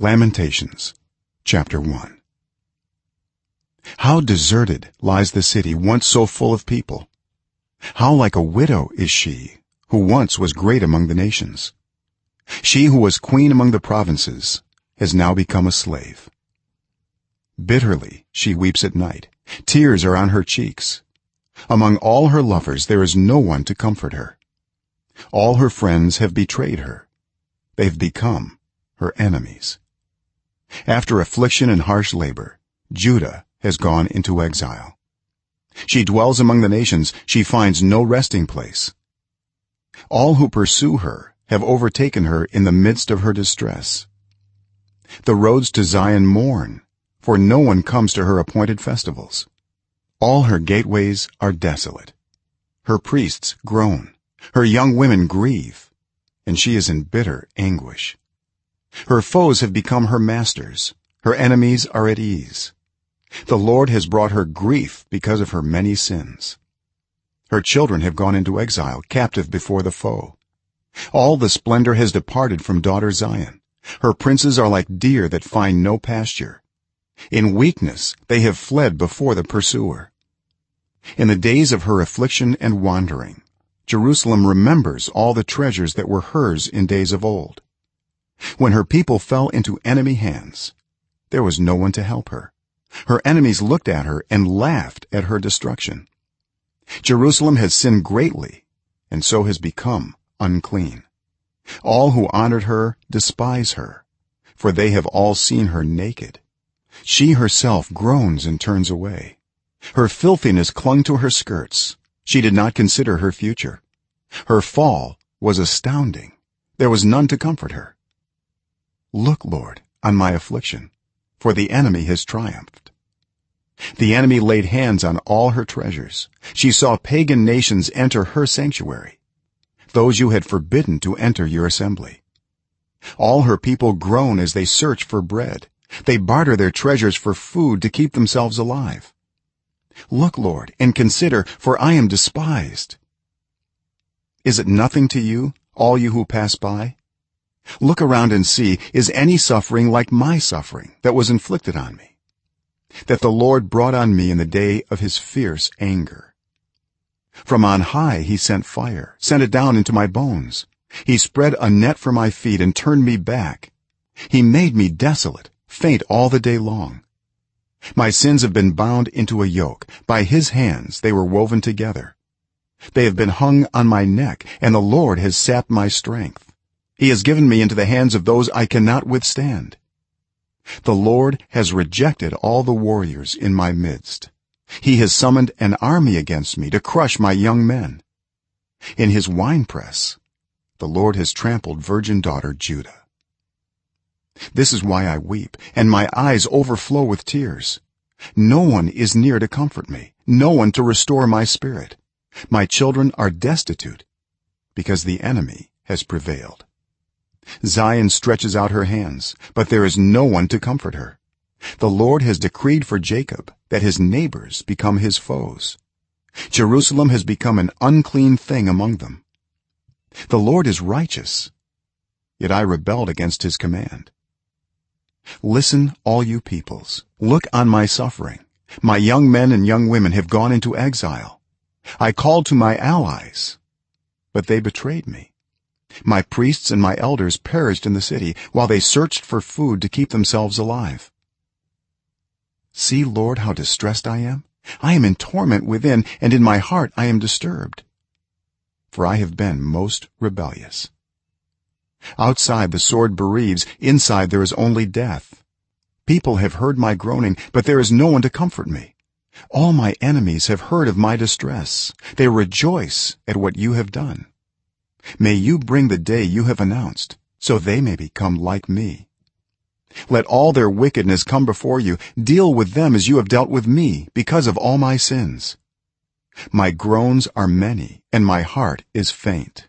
lamentations chapter 1 how deserted lies the city once so full of people. How like a widow is she who once was great among the nations. She who was queen among the provinces has now become a slave. Bitterly she weeps at night. Tears are on her cheeks. Among all her lovers there is no one to comfort her. All her friends have betrayed her. They have become her enemies after affliction and harsh labor judah has gone into exile. She dwells among the nations. She finds no resting place. All who pursue her have overtaken her in the midst of her distress. The roads to zion mourn for no one comes to her appointed festivals. All her gateways are desolate. Her priests groan. Her young women grieve and she is in bitter anguish her foes have become her masters. Her enemies are at ease. The lord has brought her grief because of her many sins. Her children have gone into exile captive before the foe. All the splendor has departed from daughter zion. Her princes are like deer that find no pasture. In weakness they have fled before the pursuer. In the days of her affliction and wandering jerusalem remembers all the treasures that were hers in days of old when her people fell into enemy hands there was no one to help her. Her enemies looked at her and laughed at her destruction. Jerusalem has sinned greatly and so has become unclean. All who honored her despise her for they have all seen her naked. She herself groans and turns away. Her filthiness clung to her skirts. She did not consider her future. Her fall was astounding. There was none to comfort her look lord on my affliction for the enemy has triumphed. The enemy laid hands on all her treasures. She saw pagan nations enter her sanctuary those you had forbidden to enter your assembly. All her people groan as they search for bread. They barter their treasures for food to keep themselves alive. Look lord and consider for i am despised. Is it nothing to you all you who pass by look around and see is any suffering like my suffering that was inflicted on me? That the lord brought on me in the day of his fierce anger. From on high he sent fire sent it down into my bones. He spread a net for my feet and turned me back. He made me desolate faint all the day long. My sins have been bound into a yoke. By his hands they were woven together. They have been hung on my neck and the lord has sapped my strength he has given me into the hands of those i cannot withstand. The lord has rejected all the warriors in my midst. He has summoned an army against me to crush my young men. In his winepress the lord has trampled virgin daughter judah. This is why i weep and my eyes overflow with tears. No one is near to comfort me no one to restore my spirit. My children are destitute because the enemy has prevailed zion stretches out her hands but there is no one to comfort her. The lord has decreed for jacob that his neighbors become his foes. Jerusalem has become an unclean thing among them. The lord is righteous yet i rebelled against his command. Listen all you peoples. Look on my suffering. My young men and young women have gone into exile. I called to my allies but they betrayed me my priests and my elders perished in the city while they searched for food to keep themselves alive. See lord how distressed i am. I am in torment within and in my heart i am disturbed. For i have been most rebellious. Outside the sword bereaves inside there is only death. People have heard my groaning but there is no one to comfort me. All my enemies have heard of my distress. They rejoice at what you have done may you bring the day you have announced so they may become like me. Let all their wickedness come before you. Deal with them as you have dealt with me because of all my sins. My groans are many and my heart is faint